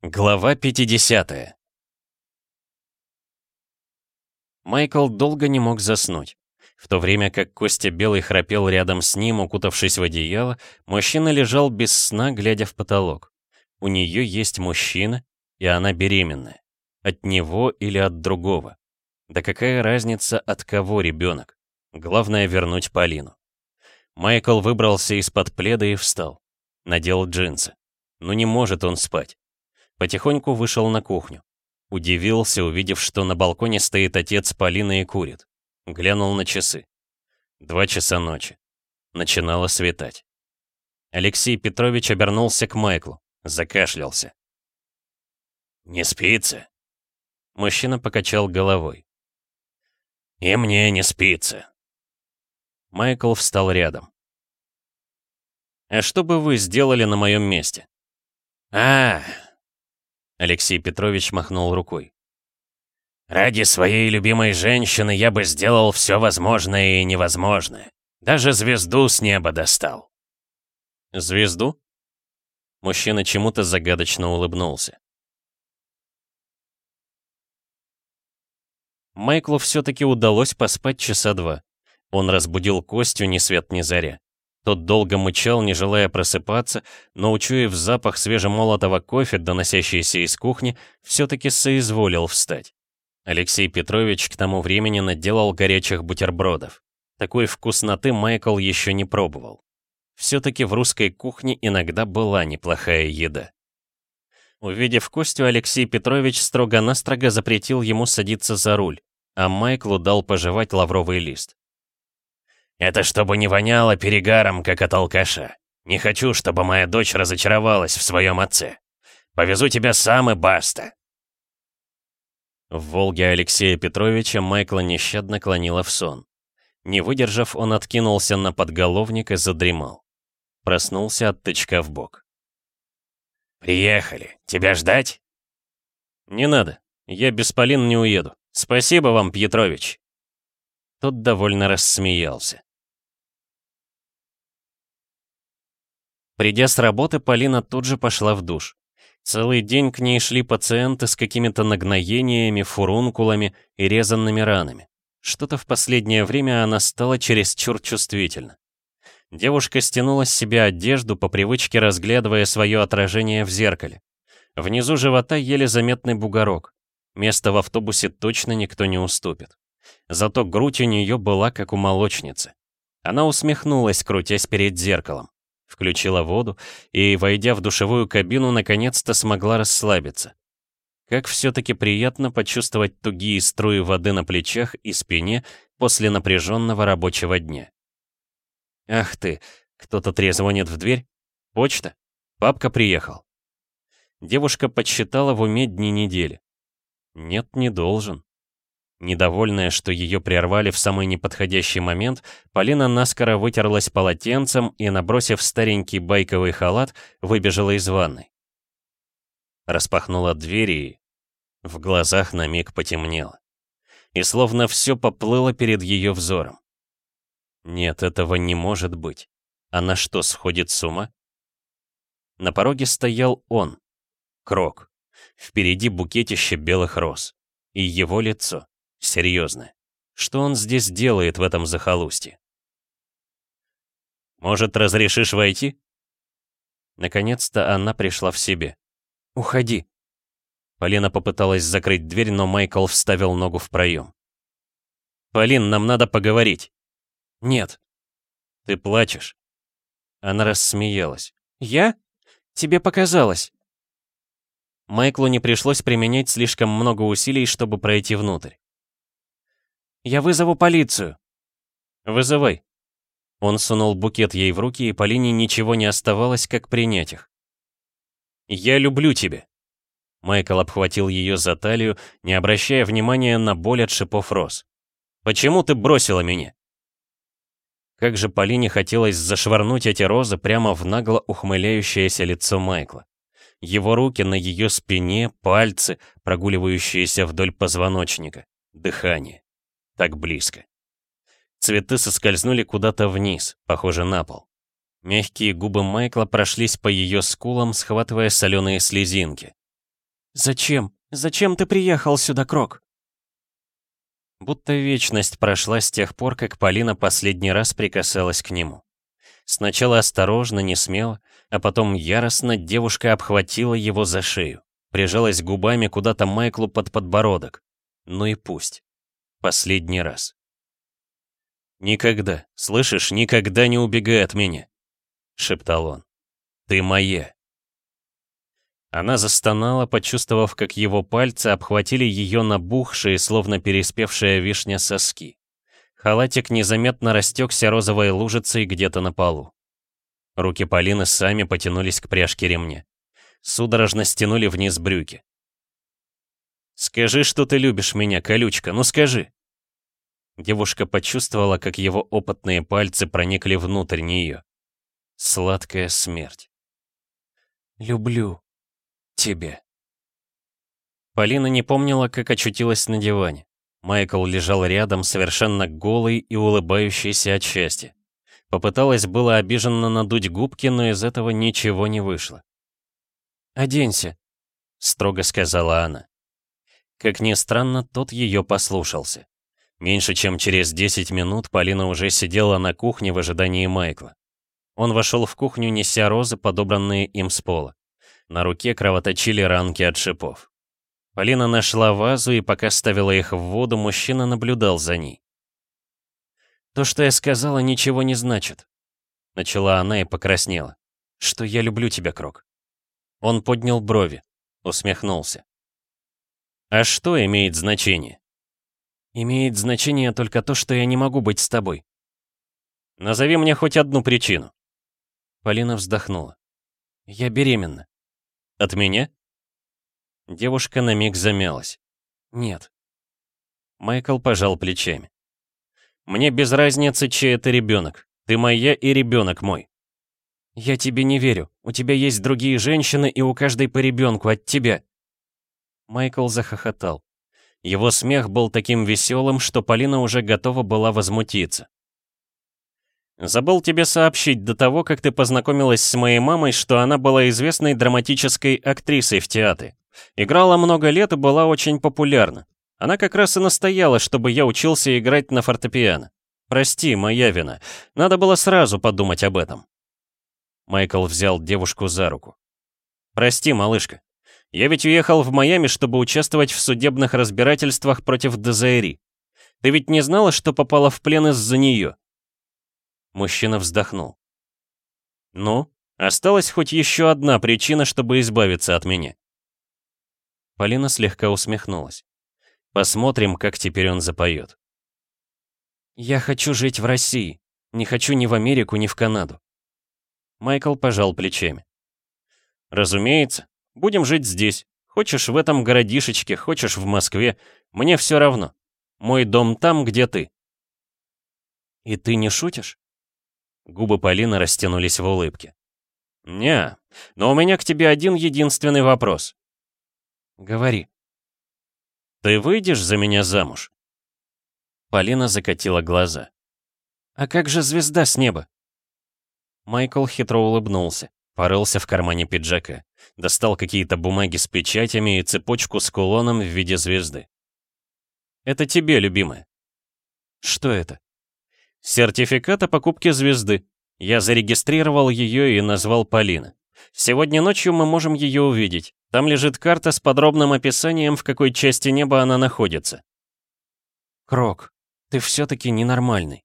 Глава 50 Майкл долго не мог заснуть. В то время как Костя Белый храпел рядом с ним, укутавшись в одеяло, мужчина лежал без сна, глядя в потолок. У нее есть мужчина, и она беременная. От него или от другого. Да какая разница, от кого ребенок? Главное вернуть Полину. Майкл выбрался из-под пледа и встал. Надел джинсы. Но не может он спать. Потихоньку вышел на кухню. Удивился, увидев, что на балконе стоит отец Полины и курит. Глянул на часы. Два часа ночи. Начинало светать. Алексей Петрович обернулся к Майклу, закашлялся. «Не спится?» Мужчина покачал головой. «И мне не спится». Майкл встал рядом. «А что бы вы сделали на моем месте?» «А, Алексей Петрович махнул рукой. «Ради своей любимой женщины я бы сделал все возможное и невозможное. Даже звезду с неба достал». «Звезду?» Мужчина чему-то загадочно улыбнулся. Майклу все-таки удалось поспать часа два. Он разбудил Костю ни свет ни заря. Тот долго мычал, не желая просыпаться, но, учуяв запах свежемолотого кофе, доносящийся из кухни, все-таки соизволил встать. Алексей Петрович к тому времени наделал горячих бутербродов. Такой вкусноты Майкл еще не пробовал. Все-таки в русской кухне иногда была неплохая еда. Увидев Костю, Алексей Петрович строго-настрого запретил ему садиться за руль, а Майклу дал пожевать лавровый лист. Это чтобы не воняло перегаром, как от алкаша. Не хочу, чтобы моя дочь разочаровалась в своем отце. Повезу тебя сам и баста. В «Волге» Алексея Петровича Майкла нещадно клонила в сон. Не выдержав, он откинулся на подголовник и задремал. Проснулся от тычка в бок. «Приехали. Тебя ждать?» «Не надо. Я без Полин не уеду. Спасибо вам, Петрович». Тот довольно рассмеялся. Придя с работы, Полина тут же пошла в душ. Целый день к ней шли пациенты с какими-то нагноениями, фурункулами и резанными ранами. Что-то в последнее время она стала чересчур чувствительна. Девушка стянула с себя одежду, по привычке разглядывая свое отражение в зеркале. Внизу живота еле заметный бугорок. Место в автобусе точно никто не уступит. Зато грудь у нее была как у молочницы. Она усмехнулась, крутясь перед зеркалом включила воду и, войдя в душевую кабину, наконец-то смогла расслабиться. Как все-таки приятно почувствовать тугие струи воды на плечах и спине после напряженного рабочего дня. Ах ты, кто-то трезвонит в дверь? Почта? Папка приехал. Девушка подсчитала в уме дни недели. Нет, не должен. Недовольная, что ее прервали в самый неподходящий момент, Полина наскоро вытерлась полотенцем и, набросив старенький байковый халат, выбежала из ванной. Распахнула дверь и... В глазах на миг потемнело. И словно все поплыло перед ее взором. Нет, этого не может быть. Она что, сходит с ума? На пороге стоял он, Крок. Впереди букетище белых роз. И его лицо. Серьезно. Что он здесь делает в этом захолустье? «Может, разрешишь войти?» Наконец-то она пришла в себе. «Уходи!» Полина попыталась закрыть дверь, но Майкл вставил ногу в проем. «Полин, нам надо поговорить». «Нет». «Ты плачешь?» Она рассмеялась. «Я? Тебе показалось». Майклу не пришлось применять слишком много усилий, чтобы пройти внутрь. Я вызову полицию!» «Вызывай!» Он сунул букет ей в руки, и Полине ничего не оставалось, как принять их. «Я люблю тебя!» Майкл обхватил ее за талию, не обращая внимания на боль от шипов роз. «Почему ты бросила меня?» Как же Полине хотелось зашвырнуть эти розы прямо в нагло ухмыляющееся лицо Майкла. Его руки на ее спине, пальцы, прогуливающиеся вдоль позвоночника, дыхание так близко. Цветы соскользнули куда-то вниз, похоже на пол. Мягкие губы Майкла прошлись по ее скулам, схватывая соленые слезинки. Зачем? Зачем ты приехал сюда, Крок?» Будто вечность прошла с тех пор, как Полина последний раз прикасалась к нему. Сначала осторожно, не смело, а потом яростно девушка обхватила его за шею, прижалась губами куда-то Майклу под подбородок. Ну и пусть. Последний раз. «Никогда, слышишь, никогда не убегай от меня», — шептал он. «Ты моя». Она застонала, почувствовав, как его пальцы обхватили ее набухшие, словно переспевшая вишня соски. Халатик незаметно растекся розовой лужицей где-то на полу. Руки Полины сами потянулись к пряжке ремня. Судорожно стянули вниз брюки. «Скажи, что ты любишь меня, колючка, ну скажи!» Девушка почувствовала, как его опытные пальцы проникли внутрь нее. Сладкая смерть. «Люблю», тебе». Полина не помнила, как очутилась на диване. Майкл лежал рядом, совершенно голый и улыбающийся от счастья. Попыталась было обиженно надуть губки, но из этого ничего не вышло. «Оденься», — строго сказала она. Как ни странно, тот ее послушался. Меньше чем через 10 минут Полина уже сидела на кухне в ожидании Майкла. Он вошел в кухню, неся розы, подобранные им с пола. На руке кровоточили ранки от шипов. Полина нашла вазу, и пока ставила их в воду, мужчина наблюдал за ней. «То, что я сказала, ничего не значит», — начала она и покраснела. «Что я люблю тебя, Крок». Он поднял брови, усмехнулся. «А что имеет значение?» «Имеет значение только то, что я не могу быть с тобой». «Назови мне хоть одну причину». Полина вздохнула. «Я беременна». От меня?» Девушка на миг замялась. «Нет». Майкл пожал плечами. «Мне без разницы, чей это ребенок. Ты моя и ребенок мой». «Я тебе не верю. У тебя есть другие женщины, и у каждой по ребенку от тебя». Майкл захохотал. Его смех был таким веселым, что Полина уже готова была возмутиться. Забыл тебе сообщить до того, как ты познакомилась с моей мамой, что она была известной драматической актрисой в театре. Играла много лет и была очень популярна. Она как раз и настояла, чтобы я учился играть на фортепиано. Прости, моя вина. Надо было сразу подумать об этом. Майкл взял девушку за руку. Прости, малышка. Я ведь уехал в Майами, чтобы участвовать в судебных разбирательствах против Дезаэри. Ты ведь не знала, что попала в плен из-за нее? Мужчина вздохнул. «Ну, осталась хоть еще одна причина, чтобы избавиться от меня». Полина слегка усмехнулась. Посмотрим, как теперь он запоет. «Я хочу жить в России. Не хочу ни в Америку, ни в Канаду». Майкл пожал плечами. «Разумеется. Будем жить здесь. Хочешь в этом городишечке, хочешь в Москве. Мне все равно. Мой дом там, где ты». «И ты не шутишь?» Губы Полины растянулись в улыбке. «Не, но у меня к тебе один единственный вопрос». «Говори». «Ты выйдешь за меня замуж?» Полина закатила глаза. «А как же звезда с неба?» Майкл хитро улыбнулся, порылся в кармане пиджака, достал какие-то бумаги с печатями и цепочку с кулоном в виде звезды. «Это тебе, любимая». «Что это?» Сертификат о покупке звезды. Я зарегистрировал ее и назвал Полина. Сегодня ночью мы можем ее увидеть. Там лежит карта с подробным описанием, в какой части неба она находится. Крок, ты все-таки ненормальный.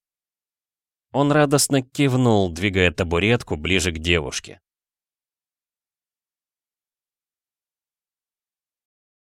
Он радостно кивнул, двигая табуретку ближе к девушке.